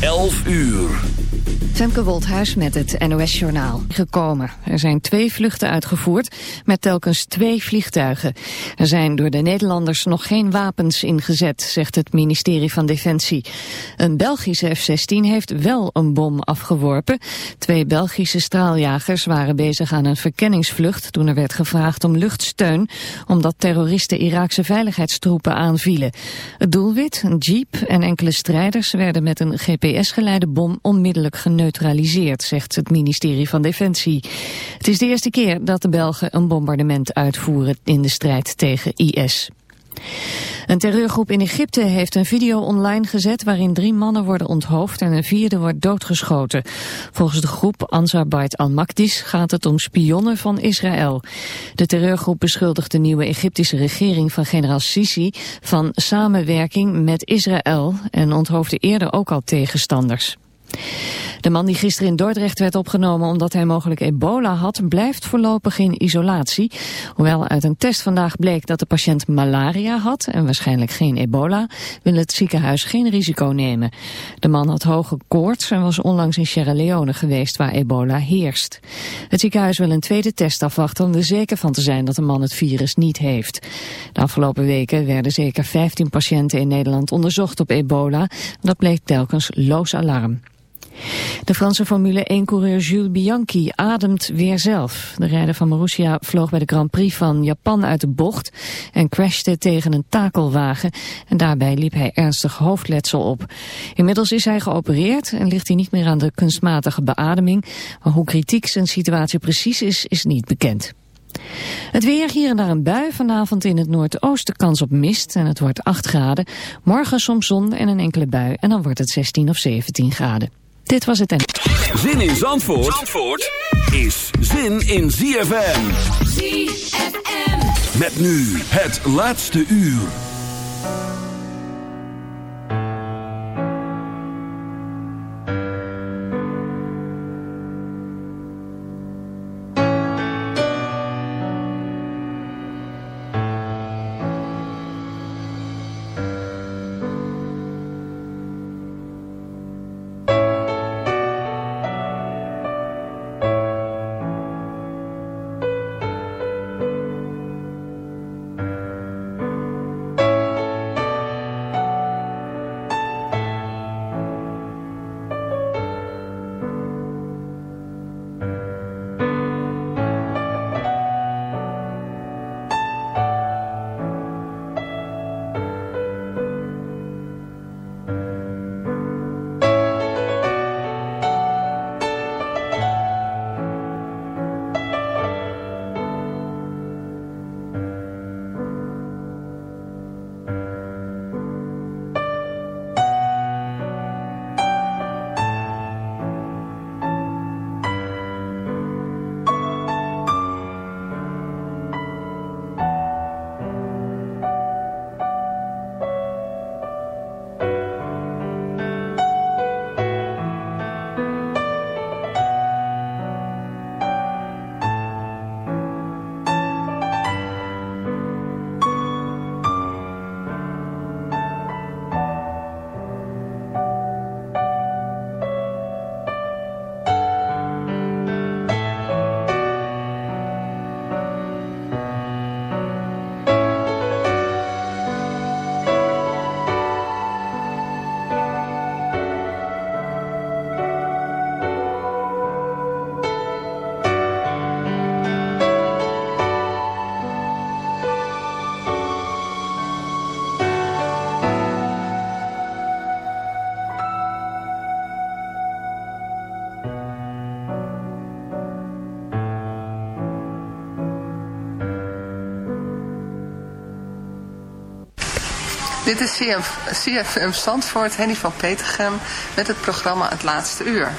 11 uur. Femke Woldhuis met het NOS-journaal. Gekomen. Er zijn twee vluchten uitgevoerd met telkens twee vliegtuigen. Er zijn door de Nederlanders nog geen wapens ingezet, zegt het ministerie van Defensie. Een Belgische F-16 heeft wel een bom afgeworpen. Twee Belgische straaljagers waren bezig aan een verkenningsvlucht toen er werd gevraagd om luchtsteun, omdat terroristen Iraakse veiligheidstroepen aanvielen. Het doelwit, een jeep en enkele strijders werden met een GPS-geleide bom onmiddellijk geneutraliseerd zegt het ministerie van Defensie. Het is de eerste keer dat de Belgen een bombardement uitvoeren in de strijd tegen IS. Een terreurgroep in Egypte heeft een video online gezet waarin drie mannen worden onthoofd en een vierde wordt doodgeschoten. Volgens de groep Ansar Bait al-Makdis gaat het om spionnen van Israël. De terreurgroep beschuldigt de nieuwe Egyptische regering van generaal Sisi van samenwerking met Israël en onthoofde eerder ook al tegenstanders. De man die gisteren in Dordrecht werd opgenomen omdat hij mogelijk ebola had, blijft voorlopig in isolatie. Hoewel uit een test vandaag bleek dat de patiënt malaria had en waarschijnlijk geen ebola, wil het ziekenhuis geen risico nemen. De man had hoge koorts en was onlangs in Sierra Leone geweest waar ebola heerst. Het ziekenhuis wil een tweede test afwachten om er zeker van te zijn dat de man het virus niet heeft. De afgelopen weken werden zeker 15 patiënten in Nederland onderzocht op ebola. Dat bleek telkens loos alarm. De Franse Formule 1-coureur Jules Bianchi ademt weer zelf. De rijder van Marussia vloog bij de Grand Prix van Japan uit de bocht en crashte tegen een takelwagen. En daarbij liep hij ernstig hoofdletsel op. Inmiddels is hij geopereerd en ligt hij niet meer aan de kunstmatige beademing. Maar hoe kritiek zijn situatie precies is, is niet bekend. Het weer hier en daar een bui. Vanavond in het noordoosten kans op mist en het wordt 8 graden. Morgen soms zon en een enkele bui en dan wordt het 16 of 17 graden. Dit was het en... Zin in Zandvoort, Zandvoort is zin in ZFM. ZFM. Met nu het laatste uur. Dit is CF, CFM Zandvoort, Henny van Petergem, met het programma Het Laatste Uur.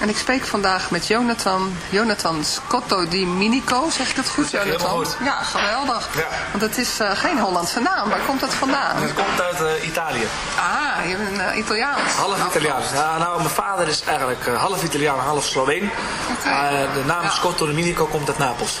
En ik spreek vandaag met Jonathan, Jonathan Scotto di Minico, zeg ik dat goed, Jonathan? Ja, geweldig. Ja. Want het is uh, geen Hollandse naam, waar komt dat vandaan? Het komt uit uh, Italië. Ah, je bent een uh, Italiaans. Half Italiaans. Ja, nou, mijn vader is eigenlijk half Italiaan, half Sloveen. Okay. de naam Ja. Scotto di Minico komt uit Napels.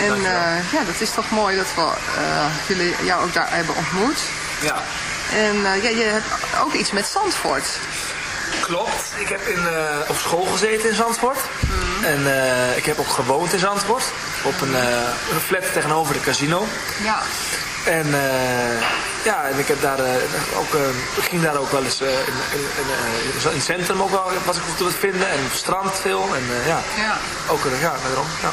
En uh, ja, dat is toch mooi dat we, uh, jullie jou ook daar hebben ontmoet. Ja. En uh, ja, je hebt ook iets met Zandvoort. Klopt. Ik heb in, op school gezeten in Zandvoort. Mm. En ik heb ook gewoond in Zandvoort. Op een, een flat tegenover de casino. Ja. En ja, en ik heb daar ook, ging daar ook wel eens in, in, in, in, het centrum ook wel, was ik te vinden. En op het strand veel. En ja, ja. ook ja, daarom. Ja.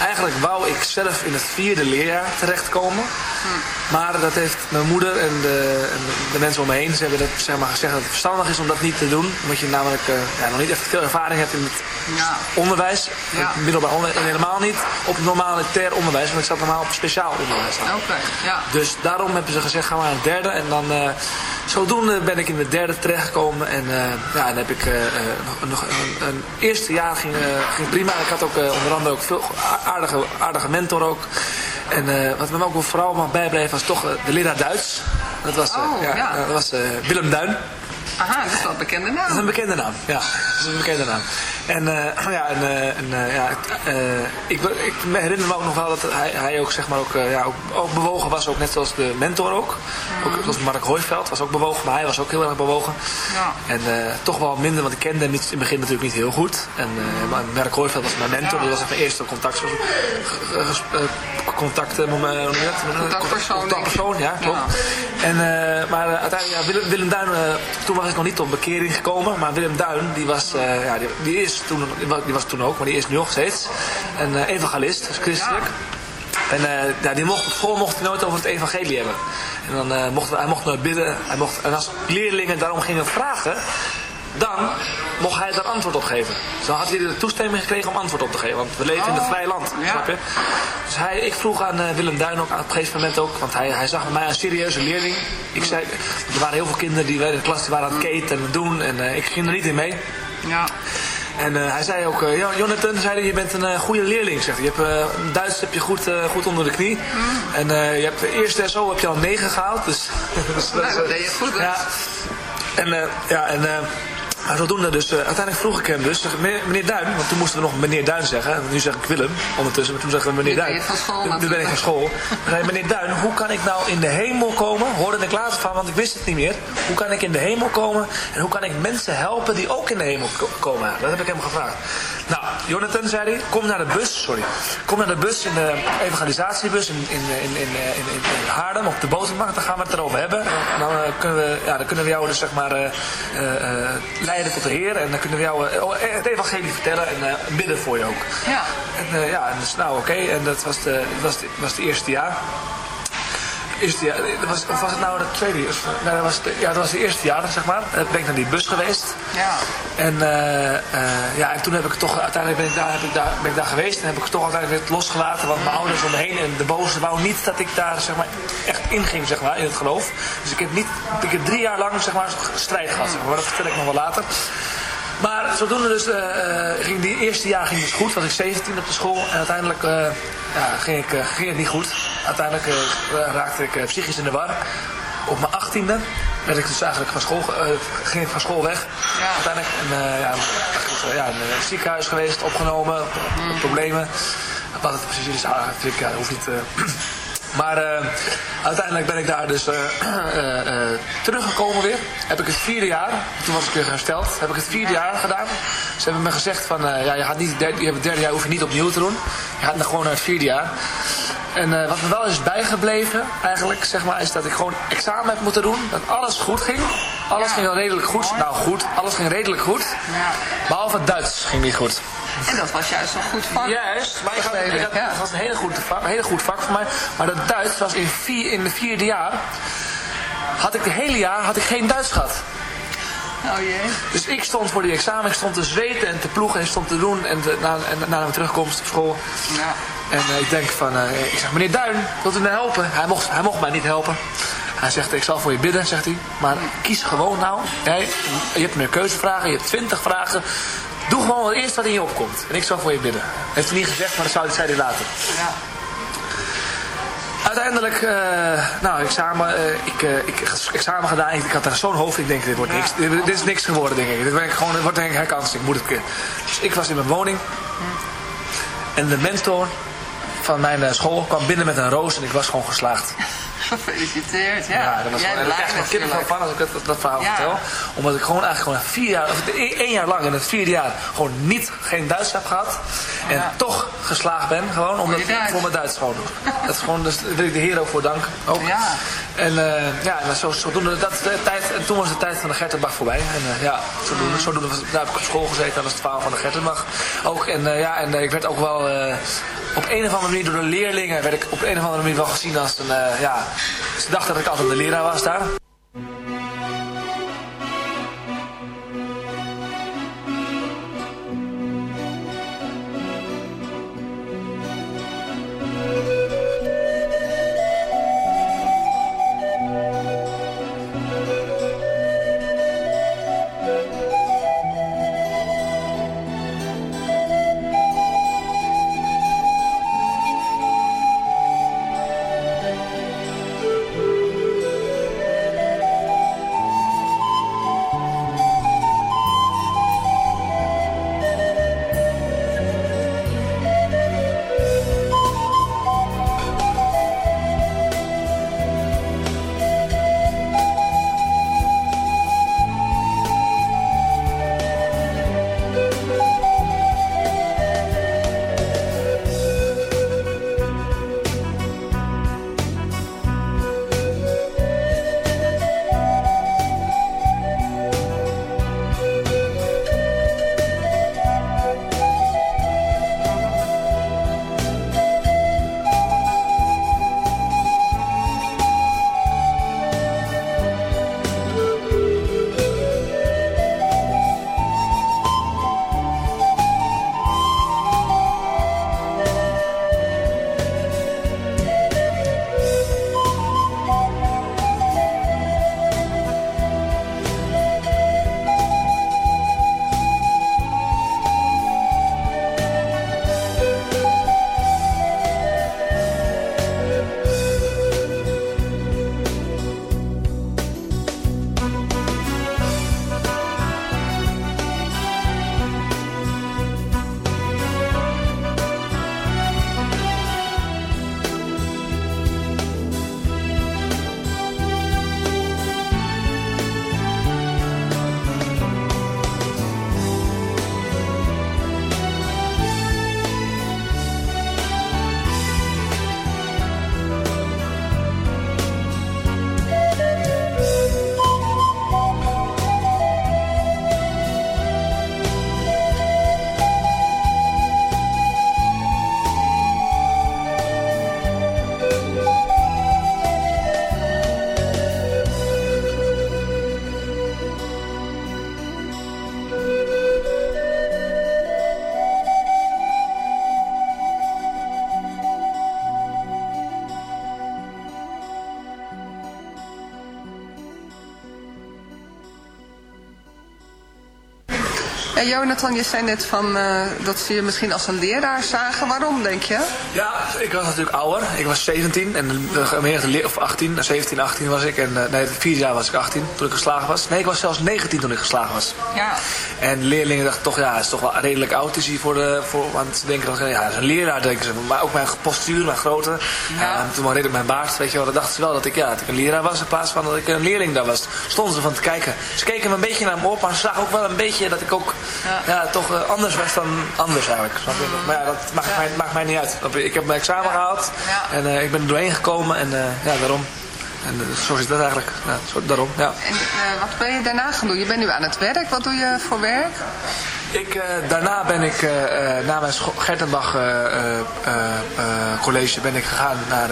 Eigenlijk wou ik zelf in het vierde leerjaar terechtkomen. Maar dat heeft mijn moeder en de, en de, mensen om me heen, ze hebben dat, zeg maar, gezegd dat het verstandig is om dat niet te doen. Omdat je namelijk uh, ja, nog niet echt veel ervaring hebt in het ja. onderwijs. Ja. Het middelbaar onderwijs. En helemaal niet op het normale ter onderwijs. Want ik zat normaal op speciaal onderwijs. Oké, ja. Dus daarom hebben ze gezegd, ga maar naar het derde. En dan... Uh, Zodoende ben ik in het derde terechtgekomen en uh, ja, dan heb ik nog, nog een, een, eerste jaar ging, ging prima. Ik had ook onder andere ook veel aardige, aardige mentor ook. En wat me ook vooral bijblijven was toch de leraar Duits. Dat was, oh, ja, ja. dat was Willem Duin. Aha, dat is wel een bekende naam. Dat is een bekende naam, ja. Dat is een bekende naam. En, uh, ja, en, en uh, ja, ik, ik herinner me ook nog wel dat hij, hij ook, zeg maar, ook, ja, ook, ook, bewogen was, ook net zoals de mentor ook. Ook zoals Mark Hooiveld was ook bewogen, maar hij was ook heel erg bewogen. Ja. En toch wel minder, want ik kende hem in het begin natuurlijk niet heel goed. En Mark Hooiveld was mijn mentor, dat was mijn eerste contact. contact, contactpersoon. Contactpersoon, ja, klopt. Ja. En, maar uiteindelijk, ja, Willem, Willem Duin, toen was ik nog niet tot bekering gekomen, maar Willem Duin, die was, ja, die, die is toen, die was toen ook, maar die is nu nog steeds. Een uh, evangelist, dus christelijk. En uh, ja, die mocht, op school mocht hij nooit over het evangelie hebben. En dan uh, mocht hij mocht nooit bidden. Hij mocht, en als leerlingen daarom gingen vragen, dan mocht hij daar antwoord op geven. Zo had hij de toestemming gekregen om antwoord op te geven. Want we leven in het oh, vrije land, ja. snap je? Dus hij, ik vroeg aan uh, Willem Duin ook op een gegeven moment ook. Want hij, hij zag bij mij een serieuze leerling. Ik zei, er waren heel veel kinderen die in de klas die waren aan het keten en het doen. En ik ging er niet in mee. Ja. En uh, hij zei ook, uh, Jonathan, zei je bent een uh, goede leerling. Zegt. Je hebt, Duits heb je goed, goed onder de knie. Mm. En je hebt de eerste SO heb je al 9 gehaald. Dus, dus nou, dat deed je goed. Ja. En, ja, en maar zodoende dus, uh, uiteindelijk vroeg ik hem dus, meneer, meneer, Duin, want toen moesten we nog meneer Duin zeggen. En nu zeg ik Willem ondertussen, maar toen zeggen we meneer Duin. Nu ben, school, nu ben ik van school. zei meneer Duin, hoe kan ik nou in de hemel komen? Hoorde ik later van, want ik wist het niet meer. Hoe kan ik in de hemel komen? En hoe kan ik mensen helpen die ook in de hemel komen? Dat heb ik hem gevraagd. Nou, Jonathan zei hij, kom naar de bus, sorry. Kom naar de bus, in de evangelisatiebus in, in, in, in, in, in Haarlem, op de botermarkt. Dan gaan we het erover hebben. En dan, uh, kunnen, we, ja, dan kunnen we jou dus zeg maar uh, uh, leiden tot de Heer. En dan kunnen we jou het evangelie vertellen en bidden voor je ook. Ja. En ja, en dus nou oké. Okay. En dat was, de, was, de, was het eerste jaar eerste jaar, was, of was het nou het tweede jaar? Nee, dat was ja, dat was het eerste jaar, zeg maar. Toen ben ik naar die bus geweest. Ja. En, uh, uh, ja, en toen heb ik toch, uiteindelijk ben ik, daar, heb ik daar, ben ik daar geweest. En heb ik het toch uiteindelijk weer losgelaten. Want mijn ouders om me heen en de boze wou niet dat ik daar zeg maar, echt inging zeg maar, in het geloof. Dus ik heb, niet, ik heb drie jaar lang zeg maar, strijd gehad. Zeg maar. Dat vertel ik nog wel later. Maar zodoende dus, uh, ging die eerste jaar ging dus goed. Was ik 17 op de school. En uiteindelijk uh, ja, ging, ik, ging het niet goed. Uiteindelijk raakte ik psychisch in de war. Op mijn achttiende werd ik dus eigenlijk van school, ging ik van school weg. Ja. Uiteindelijk en, ja, ja, in het ziekenhuis geweest, opgenomen, mm. problemen. Wat het precies is, ah, vind ik, ja, hoeft niet... Maar uh, uiteindelijk ben ik daar dus uh, uh, teruggekomen weer. Heb ik het vierde jaar, toen was ik weer hersteld, heb ik het vierde jaar gedaan. Ze hebben me gezegd van, ja, je, gaat niet, je hebt het derde jaar hoef je niet opnieuw te doen. Je gaat dan gewoon naar het vierde jaar. En wat me wel is bijgebleven, eigenlijk, zeg maar, is dat ik gewoon examen heb moeten doen. Dat alles goed ging. Alles ging wel redelijk goed. Nou goed, alles ging redelijk goed. Ja. Behalve het Duits ging niet goed. En dat was juist een goed vak. Juist, maar ik had, ik had, dat was een hele goed vak, een hele goed vak voor mij. Maar dat Duits was in, vier, in de vierde jaar, had ik het hele jaar had ik geen Duits gehad. Oh jee. Dus ik stond voor die examen, ik stond te zweten en te ploegen en stond te doen. En, te, na, en na mijn terugkomst op school. Ja. En uh, ik denk van, uh, ik zeg, meneer Duin, wilt u mij helpen? Hij mocht, hij mocht mij niet helpen. Hij zegt, ik zal voor je bidden, zegt hij. Maar kies gewoon nou. Jij, je hebt meer keuzevragen, je hebt twintig vragen. Doe gewoon het eerste wat in je opkomt. En ik zal voor je bidden. Heeft hij niet gezegd, maar dat zou, zei hij later. Ja. Uiteindelijk, uh, nou, examen, uh, ik, uh, ik, examen gedaan. Ik, had er zo'n hoofd. Ik denk, dit wordt niks. Dit, dit, is niks geworden, denk ik. Dit wordt gewoon, dit wordt denk ik herkansing. Moet het Dus ik was in mijn woning. En de mentor van mijn school kwam binnen met een roos en ik was gewoon geslaagd. Gefeliciteerd, ja. Ja, dat was Jij gewoon, echt een kippen van als ik dat, dat verhaal vertel. Omdat ik gewoon eigenlijk gewoon vier jaar, of één jaar lang in het vierde jaar gewoon niet, geen Duits heb gehad. En toch geslaagd ben, gewoon omdat ik voor mijn Duits gewoon doe. dat is gewoon, dus daar wil ik de Heer ook voor danken. Ook. Ja. En uh, ja, en zo, zodoende, dat de tijd, en toen was de tijd van de Gertenbach voorbij. En uh, ja, zodoende, mm. zodoende, daar heb ik op school gezeten, dat was het verhaal van de Gertenbach ook. En uh, ja, en ik werd ook wel op een of andere manier door de leerlingen, werd ik op een of andere manier wel gezien als een, ja, ze dachten dat ik altijd de leraar was daar. Jonathan, je zei net van, uh, dat ze je misschien als een leraar zagen. Waarom, denk je? Ja, ik was natuurlijk ouder. Ik was 17 en de gemeente, of 18, 17, 18 was ik. En uh, nee, vier jaar was ik 18 toen ik geslagen was. Nee, ik was zelfs 19 toen ik geslagen was. Ja. En leerlingen dachten toch, ja, het is toch wel redelijk oud is hier voor de, voor, want ze denken dan, ja, is een leraar, denken ze. Maar ook mijn postuur, mijn grootte. Ja. En toen reed ik mijn baard, weet je wel, dan dachten ze wel dat ik, ja, dat ik een leraar was in plaats van dat ik een leerling daar was. Stonden ze van te kijken. Ze keken me een beetje naar me op, maar ze zagen ook wel een beetje dat ik ook ja. ja toch anders was dan anders eigenlijk. Snap je? Mm. Maar ja, dat maakt, mij, maakt mij niet uit. Ik heb mijn examen gehaald en ik ben er doorheen gekomen en ja, daarom. En zo is dat eigenlijk. Ja, zo, daarom, ja. En wat ben je daarna gaan doen? Je bent nu aan het werk. Wat doe je voor werk? Ik, uh, daarna ben ik, na mijn Gertenbach college, ben ik gegaan naar,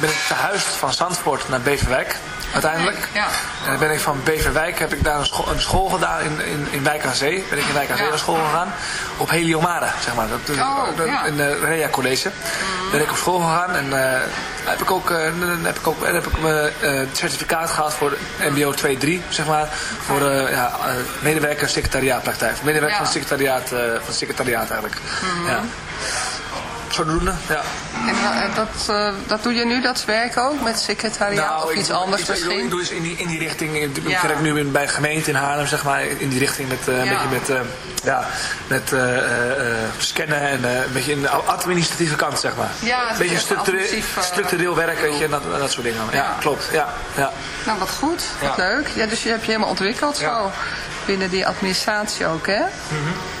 ben ik verhuisd van Zandvoort naar Beverwijk uiteindelijk. Ja. En dan ben ik van Beverwijk, heb ik daar een school, een school gedaan in, in, in Wijk aan Zee. Ben ik in Wijk aan Zee naar school gegaan. Op Heliomare, zeg maar. Dat, oh. In de Rea College. Mm. Ben ik op school gegaan en uh, heb ik ook, uh, heb ik ook heb ik mijn uh, certificaat gehad voor MBO 2-3, zeg maar. Voor ja, medewerker secretariaatpraktijk. Medewerker van secretariaat, van secretariaat eigenlijk. Mm. Ja. Zodoende, ja. En eh, dat, uh, dat doe je nu, dat werk ook, met secretariaat nou, of iets anders misschien? Ik doe eens in die, in die richting, ik ja. werk nu bij gemeente in Haarlem, zeg maar, in die richting met, uh, ja. een beetje met, ja, met scannen en een beetje in de administratieve kant, zeg maar. Ja, een beetje structureel, structureel werk, weet je, dat, dat soort dingen. Ja, klopt, ja, ja. Nou, wat goed, wat leuk. Ja, dus je hebt je helemaal ontwikkeld zo, binnen die administratie ook, hè? Mm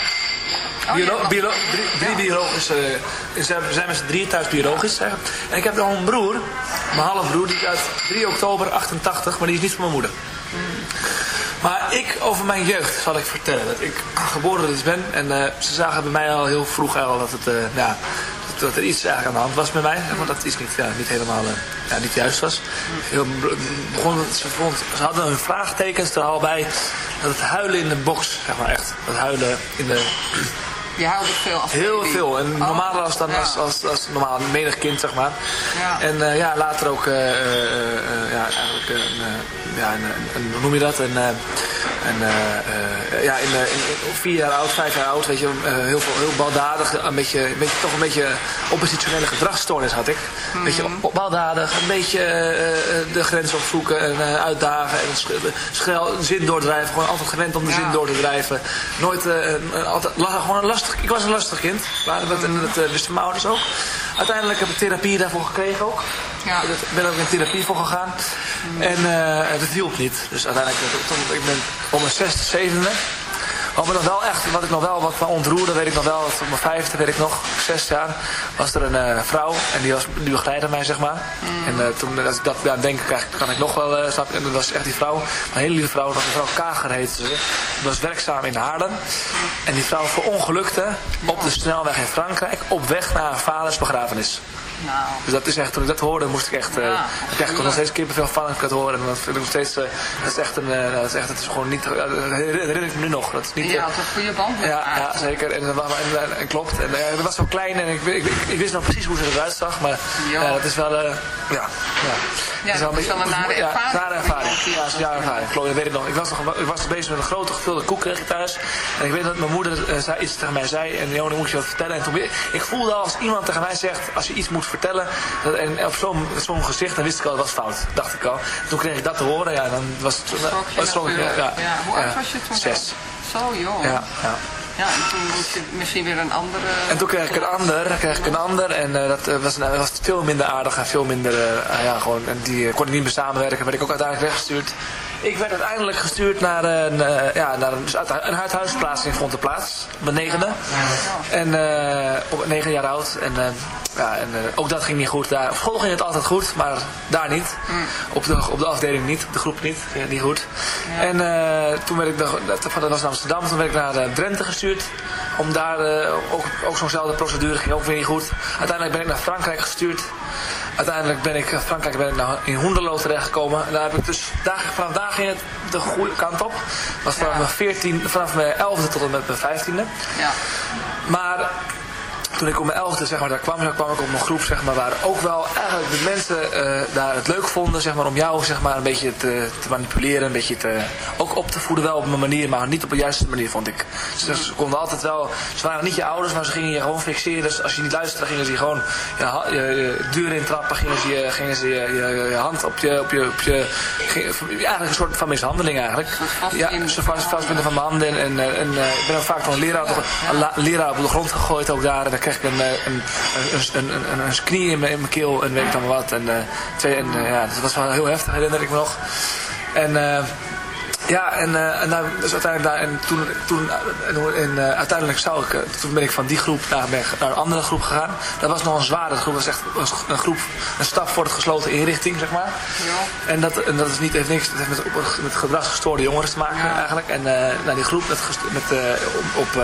biolo biolo drie, drie biologische... Uh, zijn, zijn met z'n drieën thuis biologisch. Hè. En ik heb nog een broer, mijn halfbroer, die is uit 3 oktober 88, maar die is niet van mijn moeder. Maar ik, over mijn jeugd, zal ik vertellen. Dat ik geboren dus ben. En uh, ze zagen bij mij al heel vroeg al dat, het, uh, ja, dat er iets eigenlijk aan de hand was met mij. Want dat iets niet, ja, niet helemaal uh, ja, niet juist was. Heel, begon, ze, vond, ze hadden hun vraagtekens er al bij. Dat het huilen in de box, zeg maar echt. Dat huilen in de je houdt veel af. Heel veel. En oh, normaal als, dan, als, als, als normaal menig kind, zeg maar. Ja. En uh, ja, later ook, uh, uh, ja, eigenlijk, ja, een, een, hoe noem je dat? Een, en ja, in, in, vier jaar oud, vijf jaar oud, weet je, heel, veel, heel baldadig, een beetje, een beetje, toch een beetje oppositionele gedragsstoornis had ik. Een beetje baldadig, een beetje de grens opzoeken en uitdagen en schel, zin doordrijven. Gewoon altijd gewend om de zin door te drijven. Nooit, altijd, gewoon een lastig, ik was een lastig kind. Maar dat, en dat wisten mijn ouders ook. Uiteindelijk heb ik therapie daarvoor gekregen ook. Ja. Ik ben ook in therapie voor gegaan. Mm. En uh, dat hielp niet. Dus uiteindelijk, ik ben om mijn zesde, zevende. Wat, me nog wel echt, wat ik nog wel wat me ontroerde, weet ik nog wel, op mijn vijfde, weet ik nog, zes jaar, was er een uh, vrouw en die, was, die begeleidde mij, zeg maar. Mm. En uh, toen, als ik dat ja, denk, krijg, kan ik nog wel, uh, snap En dat was echt die vrouw, een hele lieve vrouw, dat mevrouw Kager heette ze. Die was werkzaam in Haarlem. En die vrouw verongelukte op de snelweg in Frankrijk, op weg naar haar vaders begrafenis. Nou. Dus dat is echt, toen ik dat hoorde, moest ik echt, uh, ja, ik krijg ik nog steeds kippenvel van als ik dat hoor. En dat vind ik nog steeds, uh, dat is echt een, uh, dat is echt, dat is gewoon niet, dat herinner ik me nu nog. Dat is niet, ja, toch voor je band. Ja, ja, zeker. En, en, en, en klopt. En dat was zo klein en ik, ik, ik, wist nog precies hoe ze eruit zag, maar dat is wel, ja, ja. Ja, dat is wel een nare ervaring. Ja, nare ervaring. Ja, is een jaren ervaring. Klopt, dat weet ik nog. Ik was, nog, ik was bezig met een grote gevulde koek kreeg ik thuis. En ik weet dat mijn moeder uh, zei, iets tegen mij zei. En Jona, moet je wat vertellen. En toen, ik voelde als iemand tegen mij zegt, als je iets moet vertellen. En op zo'n gezicht, dan wist ik al, dat was fout. Dacht ik al. Toen kreeg ik dat te horen. Ja, dan was het... Was ja, ja, ja. Hoe oud was je toen? Zes. Zo joh. Ja, ja. Ja, en toen moest je misschien weer een andere... En toen kreeg ik een ander, kreeg ik een ander. En uh, dat uh, was, uh, was veel minder aardig en veel minder, ja, gewoon, en die kon ik niet meer samenwerken. Werd ik ook uiteindelijk weggestuurd. Ik werd uiteindelijk gestuurd naar een, ja, naar een, een huisplaatsing vond de plaats. Op mijn negende. En op negen jaar oud. En ja, en ook dat ging niet goed. Daar, op school ging het altijd goed, maar daar niet. Mm. Op, de, op de afdeling niet, op de groep niet. Ja, niet goed. Ja. En toen werd ik, dat was in Amsterdam, toen werd ik naar Drenthe gestuurd. Om daar ook, ook zo'nzelfde procedure ging ook weer niet goed. Uiteindelijk ben ik naar Frankrijk gestuurd. Uiteindelijk ben ik Frankrijk ben ik naar, in Hoenderloo terechtgekomen. En daar heb ik dus daar, vanaf daar ging het de goede kant op. Dat was vanaf, mijn 14, vanaf mijn 11e tot en met mijn 15e. Ja. Maar toen ik om mijn elfde zeg maar, daar kwam, dan kwam ik op een groep zeg maar, waar ook wel eigenlijk de mensen uh, daar het leuk vonden zeg maar, om jou zeg maar, een beetje te, te, manipuleren, een beetje te, ook op te voeden wel op een manier, maar niet op de juiste manier vond ik. Ze, ze konden altijd wel, ze waren niet je ouders, maar ze gingen je gewoon fixeren. Dus als je niet luisterde, gingen ze je gewoon je, je, je deur intrappen, gingen ze je, gingen ze je, je, hand op je, op je, op je eigenlijk een soort van mishandeling eigenlijk. Ja, ze vast, vastbinden van mijn handen en, en, en uh, ik ben ook vaak van een leraar, een leraar op de grond gegooid ook daar. En dan kreeg ik een, een, een, een, een, een, een knie in mijn, in mijn keel en weet ik dan wat. En, uh, twee, en uh, ja, dat was wel heel heftig, herinner ik me nog. En uh, ja, en, uh, en nou, dus uiteindelijk daar, en toen, toen en, uh, uiteindelijk zou ik, uh, toen ben ik van die groep naar, naar een andere groep gegaan. Dat was nog een zware groep, dat was echt was een groep, een stap voor het gesloten inrichting, zeg maar. Ja. En, dat, en dat is niet, heeft niks, dat heeft met, met gedragsgestoorde jongeren te maken ja. eigenlijk. En nou, die groep met, met, op, op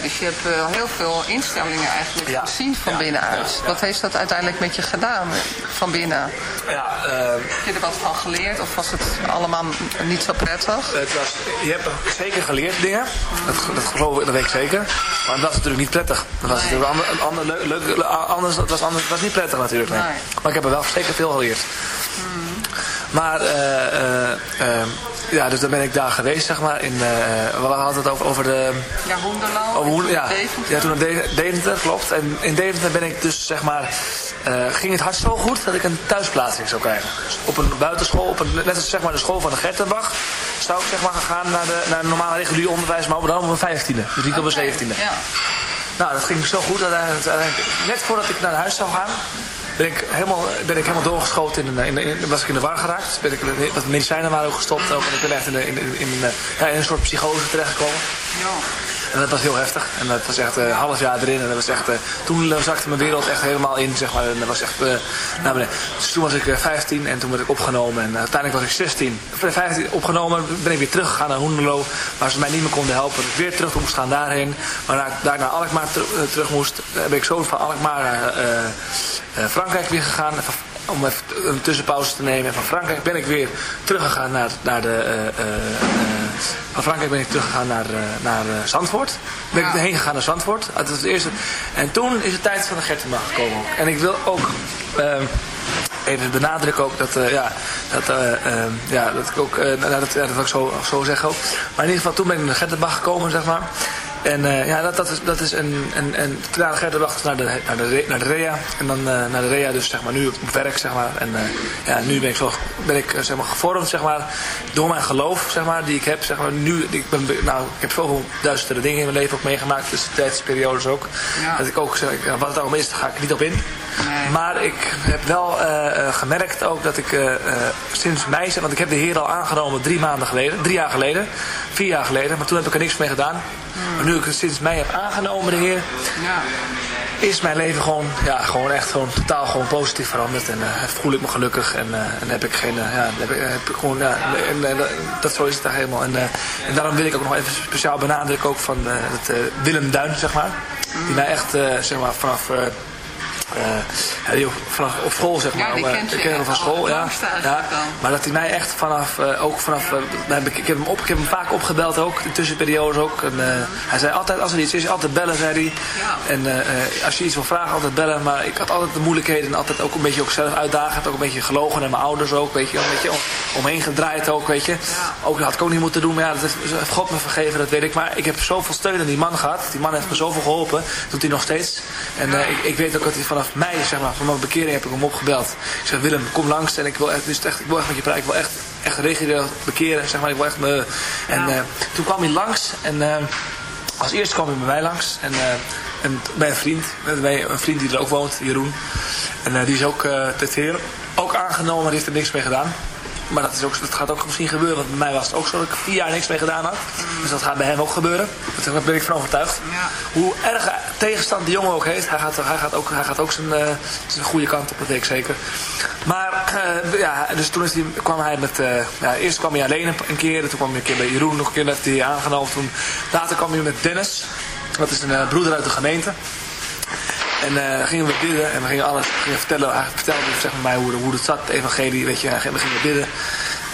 Dus je hebt uh, heel veel instellingen eigenlijk ja. gezien van ja. binnenuit. Ja. Wat heeft dat uiteindelijk met je gedaan van binnen? Ja, uh, heb je er wat van geleerd of was het allemaal niet zo prettig? Het was, je hebt zeker geleerd dingen, dat, dat geloof ik, dat weet ik zeker. Maar dat was natuurlijk niet prettig. Dat was nee. natuurlijk ander, ander, leuk, leuk, anders, dat was, anders, was niet prettig natuurlijk. Nee. Nee. Maar ik heb er wel zeker veel geleerd. Maar uh, ja, dus dan ben ik daar geweest, zeg maar. In, we hadden het over, over de... Ja, Hoenderlo. Over ja, ja, toen naar Deventer, klopt. En in Deventer ben ik dus, zeg maar... ging het hart zo goed dat ik een thuisplaatsing zou krijgen. Dus op een buitenschool, op een, net als zeg maar de school van de Gertenbach... zou ik zeg maar gaan naar, de, naar normale regulier onderwijs, maar dan op een vijftiende. Dus niet op een zeventiende. Ja. Nou, dat ging zo goed. Dat uiteindelijk, net voordat ik naar huis zou gaan, ben ik helemaal, ben ik helemaal doorgeschoten. In, in, in, was ik in de war geraakt. Ben ik, wat medicijnen waren ook gestopt. Ook, en ik ben echt in, in, in, een soort psychose terechtgekomen. Ja. En dat was heel heftig. En dat was echt een uh, half jaar erin. En dat was echt, uh, toen zakte mijn wereld echt helemaal in, zeg maar. En dat was echt beneden. Dus toen was ik 15 en toen werd ik opgenomen. En uiteindelijk was ik 16. 15 opgenomen, ben ik weer teruggegaan naar Hoenderloo. Waar ze mij niet meer konden helpen. Ik weer terug moest gaan daarheen. Maar daar ik naar Alkmaar ter, terug moest, ben ik zo van Alkmaar naar Frankrijk weer gegaan om even een tussenpauze te nemen. En van Frankrijk ben ik weer teruggegaan naar, naar de... Uh, uh, van Frankrijk ben ik teruggegaan naar, naar Zandvoort. Ben ik heen gegaan naar Zandvoort. Dat was het eerste. En toen is het tijd van de Gertenbach gekomen ook. En ik wil ook even benadrukken ook dat, ja, dat, uh, ja, dat ik ook, nou, dat, ja, dat wil ik zo, zo zeggen ook. Maar in ieder geval toen ben ik naar Gertenbach gekomen, zeg maar. En uh, ja, dat, dat is, dat is een, een, een knalige gerdenwacht naar de, naar, de, naar de REA. En dan uh, naar de REA dus zeg maar nu op werk zeg maar. En uh, ja, nu ben ik, zo, ben ik zeg maar gevormd zeg maar door mijn geloof zeg maar die ik heb zeg maar. Nu, ik, ben, nou, ik heb zoveel duizenden dingen in mijn leven ook meegemaakt. Dus de tijdsperiodes ook. Ja. Dat ik ook zeg, wat het allemaal is, daar ga ik niet op in. Nee. Maar ik heb wel gemerkt ook dat ik sinds mei, want ik heb de Heer al aangenomen drie maanden geleden, drie jaar geleden, vier jaar geleden. Maar toen heb ik er niks mee gedaan. Hmm. Maar nu ik het sinds mij heb aangenomen, de Heer, ja. is mijn leven gewoon, ja, gewoon echt gewoon totaal gewoon positief veranderd. En uh, voel ik me gelukkig en, uh, en heb ik geen, uh, ja, heb ik, heb ik gewoon, ja, en, en, dat zo is het daar helemaal. En, en daarom wil ik ook nog even speciaal benadrukken ook van het Willem Duin, zeg maar. Die hmm. mij echt, zeg maar, vanaf ja, vanaf op school zeg maar. Ja, die kent hem van school, ja. ja. Maar dat hij mij echt vanaf, uh, ook vanaf, ik, ik, heb hem op, ik heb hem vaak opgebeld ook, in tussenperiodes ook. En, hij zei altijd, als er iets is, altijd bellen, zei hij. En als je iets wil vragen, altijd bellen. Maar ik had altijd de moeilijkheden en altijd ook een beetje ook zelf uitdagend. Ook een beetje gelogen naar mijn ouders ook, weet je. Een beetje om, omheen gedraaid ook, weet je. Ook dat had ik ook niet moeten doen, maar ja, dat heeft God me vergeven, dat weet ik. Maar ik heb zoveel steun aan die man gehad. Die man heeft me zoveel geholpen, doet hij nog steeds. En ik, ik weet ook dat hij vanaf vanaf mei, zeg maar, van mijn bekering heb ik hem opgebeld. Ik zeg, Willem, kom langs en ik wil echt, dus echt, ik wil echt met je praten. Ik wil echt, echt bekeren, zeg maar. Ik wil echt me... En uh, toen kwam hij langs en uh, als eerste kwam hij bij mij langs. En, uh, en bij een vriend, bij een vriend die er ook woont, Jeroen. En die is ook, dit heer, ook aangenomen, maar die heeft er niks mee gedaan. Maar dat, is ook, dat gaat ook misschien gebeuren. Want bij mij was het ook zo dat ik vier jaar niks mee gedaan had. Dus dat gaat bij hem ook gebeuren. Daar ben ik van overtuigd. Ja. Hoe erg tegenstand die jongen ook heeft, hij gaat, hij gaat ook, hij gaat ook zijn, uh, zijn goede kant op, dat weet ik zeker. Maar uh, ja, dus toen is die, kwam hij met, uh, ja, eerst kwam hij alleen een, keer, toen kwam hij een keer bij Jeroen, nog een keer werd hij aangenomen. Toen, later kwam hij met Dennis, dat is een broeder uit de gemeente. En uh, gingen we bidden en we gingen alles gingen vertellen. Hij vertelde zeg maar, mij hoe, hoe het zat, het evangelie, weet je. En we gingen bidden.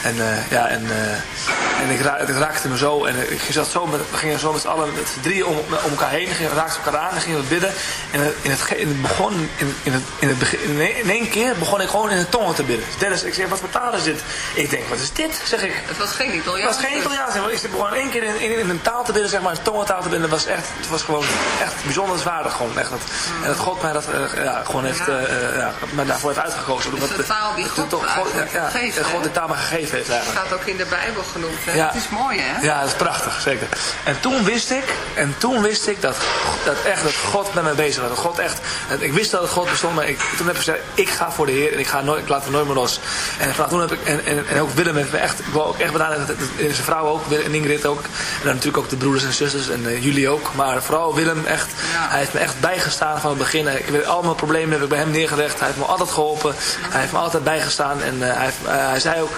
En uh, ja, en, uh, en ik het raakte me zo. En ik zat zo met, we gingen zo met z'n allen, met drieën om, om elkaar heen. Gingen, we raakten elkaar aan en gingen we bidden. En in het, in het begon, in, in, het, in, het begin, in één keer begon ik gewoon in de tongen te bidden. Dennis, ik zeg, wat voor taal is dit? Ik denk, wat is dit? Zeg ik. Het was geen Italiaans. Het was geen Italiaans. Ik begon één keer in, in, in, een taal te bidden, zeg maar, een tongentaal te bidden. Dat was echt, het was gewoon echt bijzonder zwaardig gewoon. Echt, dat, mm. En dat God mij dat uh, ja, gewoon heeft, ja. Uh, ja, mij daarvoor heeft uitgekozen. Dus de taal die God, God, ja, geeft, God de taal maar gegeven heeft eigenlijk. Het staat ook in de Bijbel genoemd. Hè? Ja. Het is mooi, hè? Ja, dat is prachtig, zeker. En toen wist ik, en toen wist ik dat, dat echt dat God met mij bezig was. Dat God echt, ik wist dat het God bestond, maar ik, toen heb ik gezegd, ik ga voor de Heer en ik, ga nooit, ik laat hem nooit meer los. En vanaf toen heb ik, en, en, en ook Willem heeft me echt, ik wil ook echt bedaan, en zijn vrouw ook, en Ingrid ook. En dan natuurlijk ook de broeders en zusters en uh, jullie ook. Maar vooral Willem, echt, ja. hij heeft me echt bijgestaan van het begin. Ik weet, al mijn problemen heb ik bij hem neergelegd. Hij heeft me altijd geholpen. Hij heeft me altijd bijgestaan. En uh, hij, uh, hij zei ook,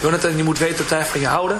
Jonathan, je moet weten dat wij van je houden.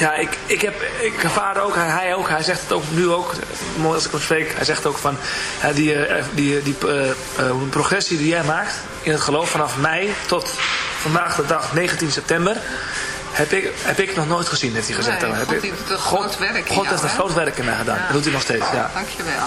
ja, ik, ik, heb, ik ervaar ook, hij ook, hij zegt het ook nu ook, mooi als ik hem spreek, hij zegt ook van die, die, die uh, uh, progressie die jij maakt in het geloof vanaf mei tot vandaag de dag 19 september, heb ik, heb ik nog nooit gezien, heeft hij gezegd. Nee, God heeft groot werk in God heeft een groot werk in mij gedaan, ja. dat doet hij nog steeds. Ja. Dankjewel.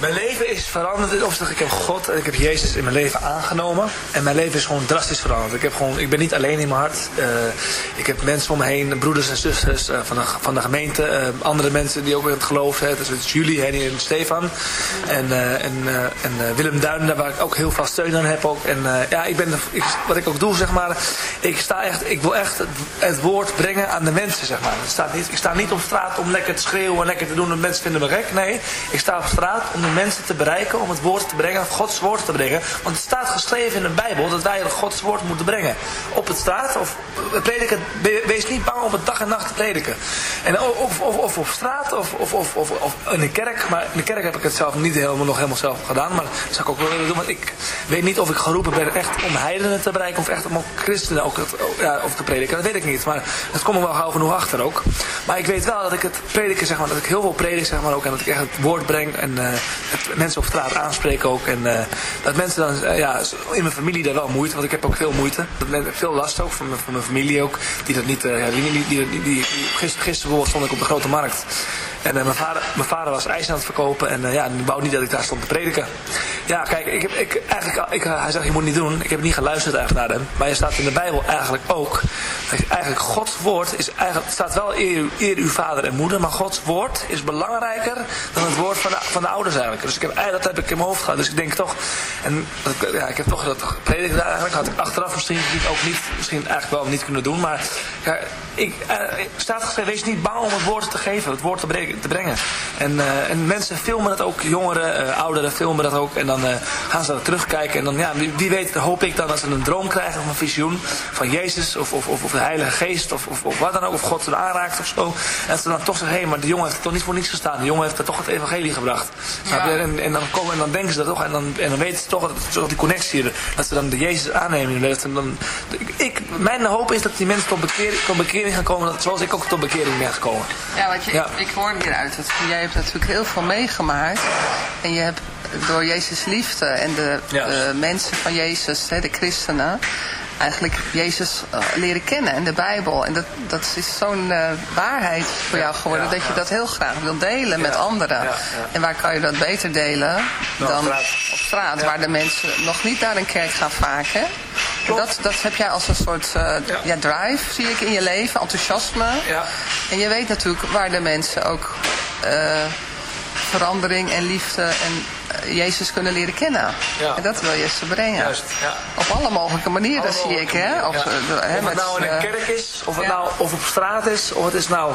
Mijn leven is veranderd opzicht. Ik heb God en ik heb Jezus in mijn leven aangenomen. En mijn leven is gewoon drastisch veranderd. Ik, heb gewoon, ik ben niet alleen in mijn hart. Uh, ik heb mensen om me heen, broeders en zusters uh, van, de, van de gemeente. Uh, andere mensen die ook in het geloof zijn. Dus het is Julie, Henny en Stefan. En, en, en Willem Duinen, waar ik ook heel veel steun aan heb. Ook. En ja, ik ben, ik, wat ik ook doe, zeg maar. Ik, sta echt, ik wil echt het, het, woord brengen aan de mensen, zeg maar. Het staat niet, ik sta niet op straat om lekker te schreeuwen en lekker te doen. En mensen vinden me gek. Nee, ik sta op straat om de mensen te bereiken, om het woord te brengen, Gods woord te brengen. Want het staat geschreven in de Bijbel dat wij Gods woord moeten brengen. Op het straat, of prediken, wees niet bang om het dag en nacht te prediken. En of, of, of op straat, of, of, of, of, in de kerk. Maar in de kerk heb ik het zelf niet helemaal, nog helemaal zelf gedaan. Maar dat zou ik ook wel willen doen. Want ik weet niet of ik geroepen ben echt om heidenen te bereiken, of echt om christenen ook ja, of te prediken. Dat weet ik niet. Maar dat kom ik wel gauw genoeg achter ook. Maar ik weet wel dat ik het prediken, zeg maar, dat ik heel veel predik, zeg maar ook. En dat ik echt het woord breng en uh, mensen op straat aanspreken ook. En uh, dat mensen dan, uh, ja, in mijn familie daar wel moeite, want ik heb ook veel moeite. Dat veel last ook van mijn, van mijn familie ook. Die dat niet, uh, die, die, die, die, gisteren bijvoorbeeld stond ik op de grote markt. En mijn, vader, mijn vader was ijs aan het verkopen en ja, die wou niet dat ik daar stond te prediken. Ja, kijk, ik heb, ik, eigenlijk, ik, hij zegt je moet niet doen. Ik heb niet geluisterd eigenlijk naar hem. Maar je staat in de Bijbel eigenlijk ook. Eigenlijk Gods woord is eigenlijk, staat wel eer, eer uw vader en moeder. Maar Gods woord is belangrijker dan het woord van de, van de ouders eigenlijk. Dus ik heb, dat heb ik in mijn hoofd gehad. Dus ik denk toch, en ja, ik heb toch dat gepredikt eigenlijk. Had ik achteraf misschien ook niet, misschien eigenlijk wel niet kunnen doen. Maar ja, ik, staat geschreven, wees niet bang om het woord te geven, het woord te, brengen. Te brengen. En, uh, en mensen filmen dat ook, jongeren, uh, ouderen filmen dat ook. En dan gaan ze dat terugkijken. En dan, ja, wie, wie, weet, hoop ik dan dat ze een droom krijgen of een visioen van Jezus of, of, of, of de Heilige Geest of, of, of wat dan ook. Of God ze aanraakt of zo. En ze dan toch zeggen, hé, hey, maar de jongen heeft toch niet voor niets gestaan. De jongen heeft er toch het evangelie gebracht. Ja. En, en, dan komen, en dan denken ze dat toch. En dan, en dan weten ze toch dat, die connectie, dat ze dan de Jezus aannemen. En dan, ik, mijn hoop is dat die mensen tot bekering, tot bekering gaan komen, zoals ik ook tot bekering ben gekomen. Ja, want je, ja. ik, ik hoor hieruit jij hebt natuurlijk heel veel meegemaakt. En je hebt door Jezus liefde en de, mensen van Jezus, hè, de christenen, eigenlijk Jezus uh, leren kennen en de Bijbel. En dat, dat is zo'n uh, waarheid voor jou geworden dat je dat heel graag wil delen met anderen. En waar kan je dat beter delen dan op straat, waar de mensen nog niet naar een kerk gaan vaak. Hè? Dat, dat heb jij als een soort uh, ja. drive, zie ik in je leven, enthousiasme. En je weet natuurlijk waar de mensen ook verandering en liefde en Jezus kunnen leren kennen. Ja. En dat wil je ze brengen. Juist, ja. Op alle mogelijke manieren zie ik. Hè? Of, ja. hè, of het nou in een kerk is, of het nou of op straat is, of het is nou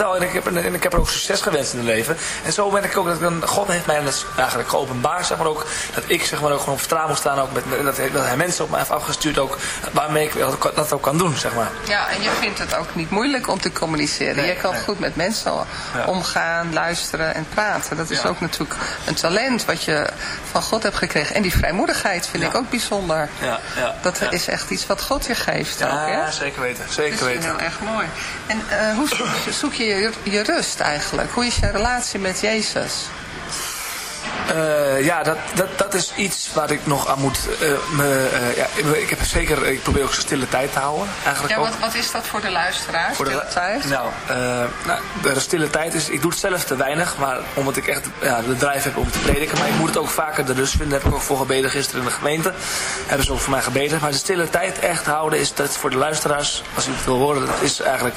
En ik, heb, en ik heb er ook succes gewenst in het leven. En zo ben ik ook, dat ik dan, God heeft mij dus eigenlijk geopenbaard, zeg maar ook, dat ik zeg maar ook gewoon op vertrouwen moet staan. Ook met, dat, hij, dat hij mensen op mij heeft afgestuurd ook, waarmee ik dat, dat ook kan doen, zeg maar. Ja, en je vindt het ook niet moeilijk om te communiceren. Nee, je kan nee. goed met mensen omgaan, luisteren en praten. Dat is Ja. ook natuurlijk een talent wat je van God hebt gekregen. En die vrijmoedigheid vind Ja. ik ook bijzonder. Ja, ja, Dat is echt iets wat God je geeft ook, hè? Ja, zeker weten. Dat Zeker is weten. heel erg mooi. En eh, hoe zoek, zoek je, je je rust eigenlijk? Hoe is je relatie met Jezus? Eh, ja, dat, dat, dat is iets waar ik nog aan moet. me, eh, ja, ik- heb zeker, ik probeer ook stille tijd te houden. Eigenlijk Ja, ook. wat, wat is dat voor de luisteraar? Voor de Stille tijd? Nou, nou, de stille tijd is, ik doe het zelf te weinig, maar omdat ik echt ja, de drive heb om te prediken. Maar ik moet het ook vaker de rust vinden. Daar heb ik ook voor gebeden gisteren in de gemeente. Hebben ze ook voor mij gebeden. Maar de stille tijd echt houden is dat voor de luisteraars, als u het wil horen, dat is eigenlijk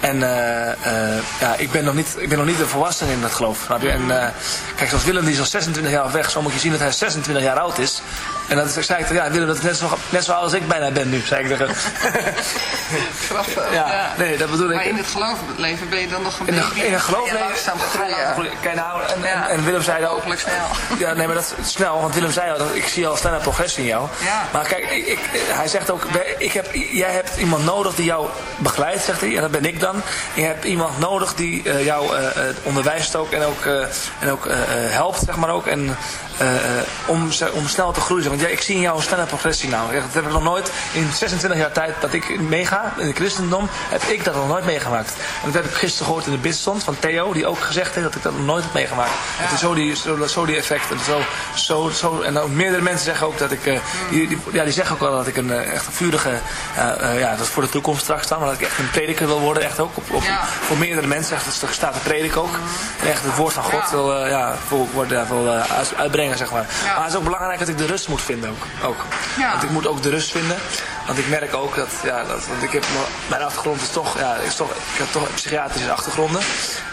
En eh, eh, ja, ik ben nog niet, ik ben nog niet een volwassene in dat geloof. En eh, kijk, zoals Willem, die is al 26 jaar weg. Zo moet je zien dat hij 26 jaar oud is. En dat is, zei ik, tegen- ja, Willem, dat is net zo, net zo oud als ik bijna ben nu, zei ik tegen. Grappig, ja, nee, dat bedoel ik. Maar in het geloofleven ben je dan nog een In beetje... in een geloof Ja, nee, langzaam groeien. Kijk nou, en, en, Willem zei ook... Snel. Ja, nee, maar dat is snel, want Willem zei al, dat ik zie al snelle progressie in jou. Ja. Maar kijk, ik, ik- hij zegt ook, ik heb, jij hebt iemand nodig die jou begeleidt, zegt hij. En dat ben ik dan. En je hebt iemand nodig die eh, jou eh, onderwijst ook en ook, en ook helpt, zeg maar ook. En om, ze- om snel te groeien. Want ja, ik zie in jou een snelle progressie nou. Echt, Dat heb ik nog nooit in 26 jaar tijd dat ik meega in het christendom, heb ik dat nog nooit meegemaakt. En dat heb ik gisteren gehoord in de bidstond van Theo, die ook gezegd heeft dat ik dat nog nooit heb meegemaakt. Het is zo die, zo, zo die effecten. Zo, zo, zo, en ook meerdere mensen zeggen ook dat ik, eh, die, die, ja, die zeggen ook wel dat ik een eh, echt een vurige, ja, eh, ja, dat is voor de toekomst straks dan, maar dat ik echt een prediker wil worden, echt ook. Op, op, Ja. Voor meerdere mensen, echt, dat staat te prediken ook. En echt het woord van God wil, eh, ja, wil, wil, ja, zeg maar. Maar het is ook belangrijk dat ik de rust moet vinden ook. ook. Want ik moet ook de rust vinden. Want ik merk ook dat, ja, dat want ik heb, mijn achtergrond is toch, ja, is toch, ik heb toch psychiatrische achtergronden.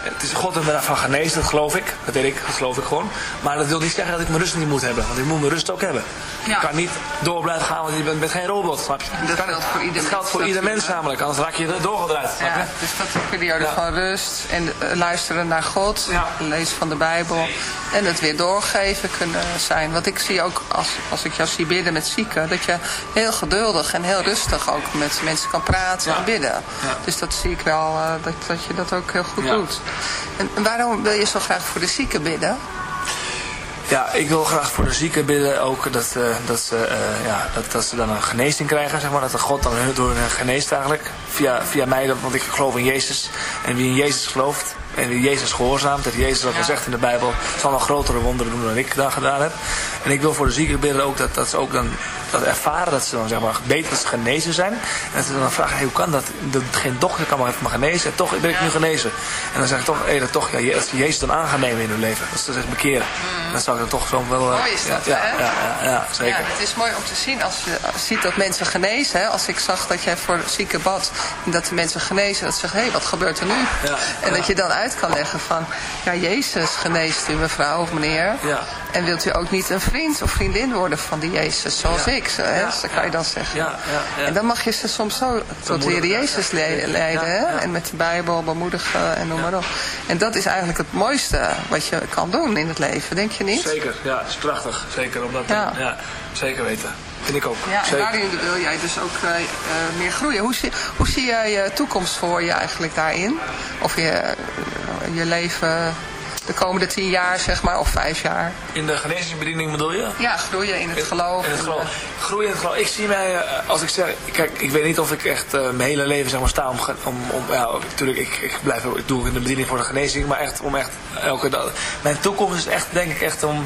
Het is God en daarvan genezen, dat geloof ik. Dat weet ik, dat geloof ik gewoon. Maar dat wil niet zeggen dat ik mijn rust niet moet hebben. Want ik moet mijn rust ook hebben. Ja. Ik kan niet door blijven gaan, want je bent, bent geen robot, snap je? Dat kan, geldt voor ieder dat geldt mens voor ieder mens namelijk, anders raak je doorgedraaid. Ja, dus dat is een periode Ja. van rust en eh, luisteren naar God, Ja. lezen van de Bijbel en het weer doorgeven kunnen zijn. Want ik zie ook als, als ik jou zie bidden met zieken, dat je heel geduldig en heel rustig ook met mensen kan praten Ja. en bidden. Ja. Dus dat zie ik wel, eh, dat, dat je dat ook heel goed Ja. doet. En, en waarom wil je zo graag voor de zieken bidden? Ja, ik wil graag voor de zieken bidden ook dat, eh, dat, ze, eh, ja, dat, dat ze dan een genezing krijgen, zeg maar. Dat de God dan hun, door hen geneest eigenlijk. Via, via mij, want ik geloof in Jezus. En wie in Jezus gelooft en wie Jezus gehoorzaamt, dat Jezus Ja. gezegd in de Bijbel, zal nog grotere wonderen doen dan ik dan gedaan heb. En ik wil voor de zieken bidden ook dat, dat ze ook dan dat ervaren, dat ze dan zeg maar beter dat ze genezen zijn. En dat ze dan vragen, hey, hoe kan dat? dat? Geen dokter kan maar even maar genezen en toch ben ik nu genezen. En dan zeg ik toch, hey, dat toch, ja, als je Jezus dan aan gaat nemen in hun leven, dat ze zich bekeren. Dan zou ik dan toch zo wel... eh, Mooi is dat, ja, hè? ja, ja, ja, zeker. Ja, het is mooi om te zien als je ziet dat mensen genezen. Hè? Als ik zag dat jij voor zieken bad en dat de mensen genezen, dat ze zeggen, hé, wat gebeurt er nu? Ja, en dat je dan uit kan leggen van, ja, Jezus geneest u mevrouw of meneer. Ja. En wilt u ook niet een vriend of vriendin worden van die Jezus, zoals ik? Zo, hè? zo kan je dan zeggen. Ja, ja, ja. En dan mag je ze soms zo tot de Heer Jezus le- leiden. hè? En met de Bijbel bemoedigen en noem maar op. En dat is eigenlijk het mooiste wat je kan doen in het leven, denk je niet? Zeker, ja, dat is prachtig. Zeker, omdat, Ja. zeker weten. Vind ik ook. Ja, en daarin wil jij dus ook eh, eh, meer groeien. Hoe zie, hoe zie jij je toekomst voor je eigenlijk daarin? Of je, eh, je leven de komende tien jaar, zeg maar, of vijf jaar? In de genezingsbediening bedoel je? Ja, groeien in het geloof. In het geloof. En, Groeien in het geloof. Ik zie mij, eh, als ik zeg, kijk, ik weet niet of ik echt eh, mijn hele leven zeg maar sta om, om, om ja, natuurlijk, ik, ik blijf, ik doe in de bediening voor de genezing, maar echt om echt elke dag. Mijn toekomst is echt, denk ik, echt om,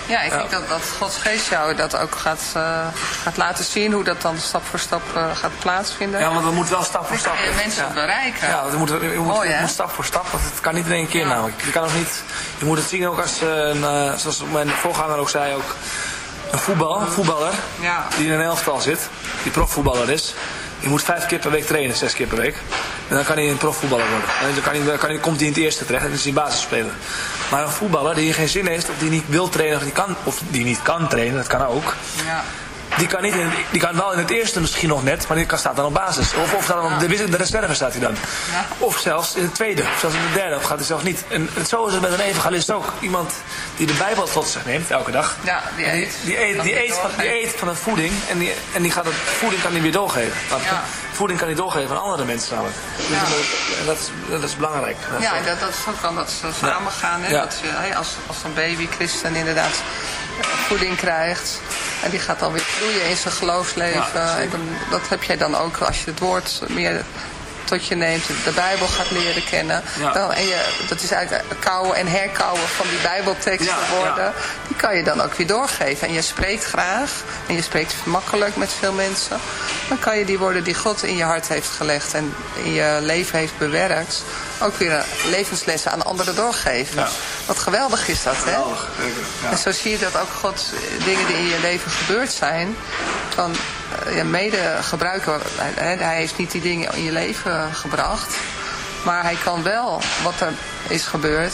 Ja, ik denk dat, dat Gods geest jou dat ook gaat, eh, gaat laten zien. Hoe dat dan stap voor stap eh, gaat plaatsvinden. Ja, want we moeten wel stap voor stap. je mensen ja. bereiken. Ja, we je moet, Mooi, stap voor stap. Want het kan niet in één keer namelijk. Je kan ook niet. Je moet het zien ook als eh, een, zoals mijn voorganger ook zei ook. Een voetbal, voetballer Ja. die in een elftal zit, die profvoetballer is. Die moet vijf keer per week trainen, zes keer per week. En dan kan hij een profvoetballer worden. En dan, kan hij, dan kan hij, komt hij in het eerste terecht en is hij basisspeler. Maar een voetballer die geen zin heeft, of die niet wil trainen, of die, kan, of die niet kan trainen, dat kan ook. Ja. Die kan, niet in, die kan wel in het eerste misschien nog net, maar die kan, staat dan op basis. Of, of dan op de, de reserve staat hij dan. Ja. Of zelfs in het tweede, of zelfs in de derde, of gaat hij zelfs niet. En het- zo is het met een evangelist ook. Iemand die de Bijbel tot zich neemt, elke dag. Ja, die eet. Die, eet, Dat die, eet, van, die doorgeeft. eet van een voeding en die, en die gaat het, voeding kan hij weer doorgeven. Ja. Voeding kan hij doorgeven aan andere mensen namelijk. Dus Ja. dat- En dat is, dat is belangrijk. Dat is Ja, ook- en dat, dat zo kan dat zo samen gaan. Hè? Dat als, als een baby christen inderdaad voeding krijgt. En die gaat dan weer groeien in zijn geloofsleven. Ja, en dat heb jij dan ook als je het woord meer tot je neemt. De Bijbel gaat leren kennen. Ja. Dan, en je, dat is eigenlijk kouwen en herkauwen van die Bijbelteksten Ja, worden. ja. Die kan je dan ook weer doorgeven. En je spreekt graag. En je spreekt makkelijk met veel mensen. Dan kan je die woorden die God in je hart heeft gelegd. En in je leven heeft bewerkt. Ook weer levenslessen aan anderen doorgeven. Wat geweldig is dat, hè? Geweldig. Ja. En zo zie je dat ook God eh, dingen die in je leven gebeurd zijn, kan eh, ja, mede gebruiken. Hij, hij heeft niet die dingen in je leven gebracht, maar hij kan wel wat er is gebeurd,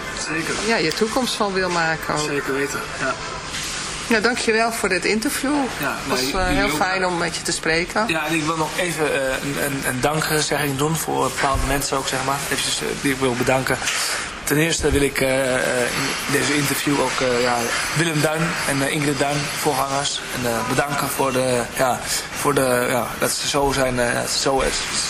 zeker. ja, je toekomst van wil maken ook. Zeker weten. Ja. Ja, dankjewel voor dit interview. Ja, het was eh, heel fijn om met je te spreken. Ja, en ik wil nog even eh, een, een, een dankzegging doen voor bepaalde mensen ook, zeg maar. Even, die ik wil bedanken. Ten eerste wil ik eh, eh, in deze interview ook eh, ja, Willem Duin en eh, Ingrid Duin, voorgangers, en, eh, bedanken voor, de, ja, voor de, ja, dat ze zo zijn, eh, dat ze zo,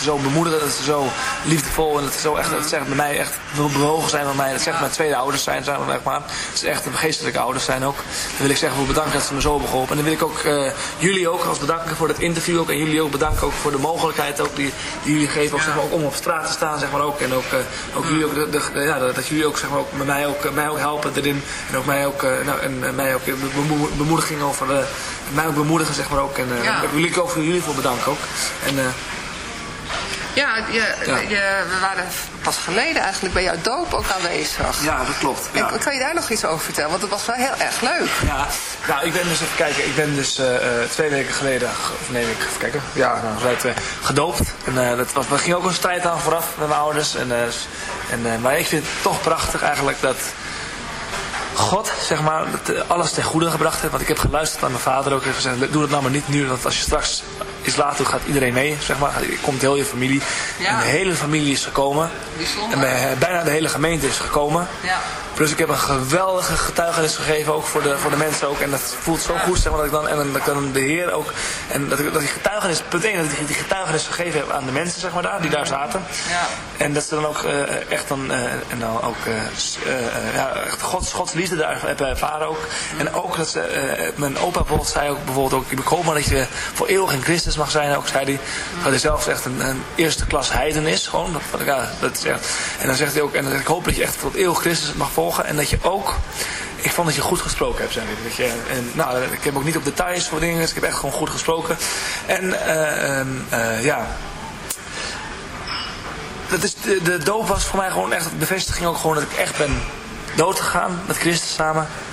zo bemoedigen, dat ze zo liefdevol en dat ze zo echt, dat zegt bij mij echt bewogen zijn van mij. Dat zegt mijn tweede ouders zijn, zijn zeg maar. Dat ze echt geestelijke ouders zijn ook. Dan wil ik zeggen voor bedanken dat ze me zo hebben geholpen. En dan wil ik ook eh, jullie ook als bedanken voor het interview ook. En jullie ook bedanken ook voor de mogelijkheid ook die, die jullie geven ook, zeg maar, ook om op straat te staan zeg maar ook. En ook, eh, ook jullie ook de, de- ja, dat jullie ook zeg maar ook mij ook, mij ook helpen erin. En ook mij ook, eh, nou, en, mij ook bemoediging over, mij ook bemoedigen zeg maar ook. En eh, Ik ook voor jullie voor bedanken ook. En eh, Ja, je, Ja. Je, we waren pas geleden eigenlijk bij jouw doop ook aanwezig. ja, dat klopt. Ja. En kan je daar nog iets over vertellen? Want het was wel heel erg leuk. Ja, nou, ik ben dus even kijken. Ik ben dus eh, eh, twee weken geleden, ge- of nee, ik even kijken. Ja, nou, gedoopt. En eh, dat was, er ging ook een strijd aan vooraf met mijn ouders. En, en, maar ik vind het toch prachtig eigenlijk dat God, zeg maar, dat, eh, alles ten goede gebracht heeft. Want ik heb geluisterd aan mijn vader ook. Heeft gezegd, doe het nou maar niet nu. Want als je straks is later gaat iedereen mee, zeg maar. Komt heel je familie. En de hele familie is gekomen. En bijna de hele gemeente is gekomen. Ja. Plus ik heb een geweldige getuigenis gegeven, ook voor de, voor de mensen ook. En dat voelt zo goed, zeg maar, dat ik dan, en dan, dan de Heer ook, en dat ik dat die getuigenis, punt 1, dat ik die getuigenis gegeven heb aan de mensen, zeg maar, daar, die daar zaten. Ja. En dat ze dan ook uh, echt dan, uh, en dan ook, uh, ja, echt Gods, Gods liefde daar hebben ervaren ook. En ook dat ze, mijn opa bijvoorbeeld zei ook, bijvoorbeeld ook, ik hoop maar dat je voor eeuwig in Christus mag zijn, ook zei hij, dat hij zelf echt een, een eerste klas heiden is, gewoon, dat, ja, dat en dan zegt hij ook, en ik hoop dat je echt voor eeuwig Christus mag volgen en dat je ook, ik vond dat je goed gesproken hebt, zei. Dat je, en, nou, ik heb ook niet op details voor dingen, dus ik heb echt gewoon goed gesproken. En uh, uh, ja, dat is, de, de doop was voor mij gewoon echt de bevestiging ook gewoon dat ik echt ben doodgegaan met Christus samen.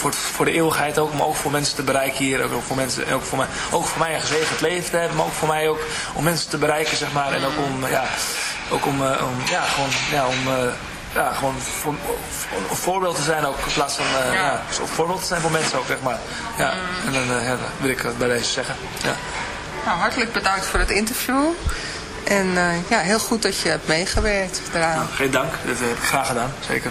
voor, voor de eeuwigheid ook, maar ook voor mensen te bereiken hier. Ook voor, mensen, ook voor, mij, ook voor mij een gezegend leven te hebben, maar ook voor mij ook om mensen te bereiken, zeg maar. En ook om, ja, ook om, uh, om ja, gewoon, ja, om, uh, ja, gewoon voor, voorbeeld te zijn ook in plaats van, uh, ja. ja een voorbeeld te zijn voor mensen ook, zeg maar. Ja, en dan ja, wil ik dat bij deze zeggen. Ja. Nou, hartelijk bedankt voor het interview. En ja, heel goed dat je hebt meegewerkt eraan. Nou, geen dank, dat heb ik graag gedaan, zeker.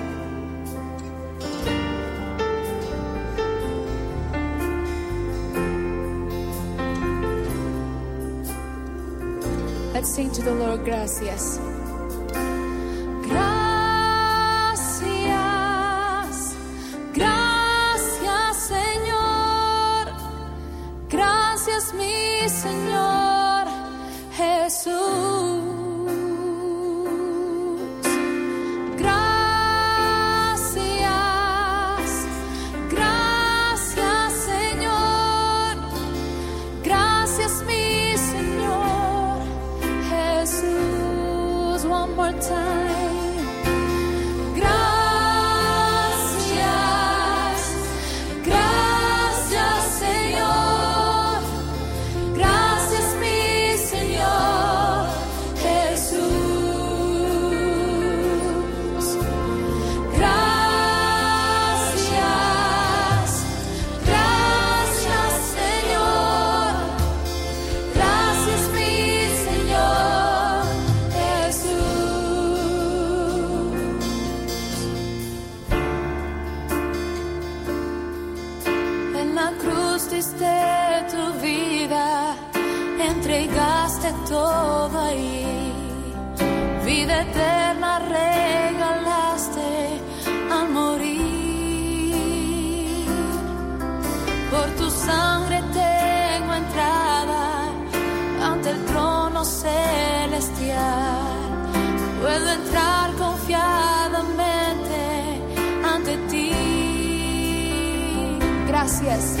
Sing to the Lord gracias. yes.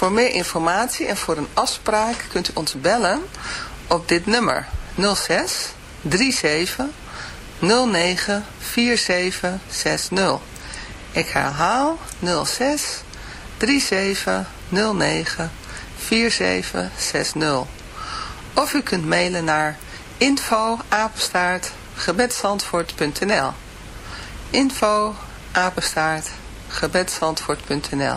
Voor meer informatie en voor een afspraak kunt u ons bellen op dit nummer 06 37 09 4760. Ik herhaal 06 37 09 4760. Of u kunt mailen naar info info apenstaart gebedsantwoord.nl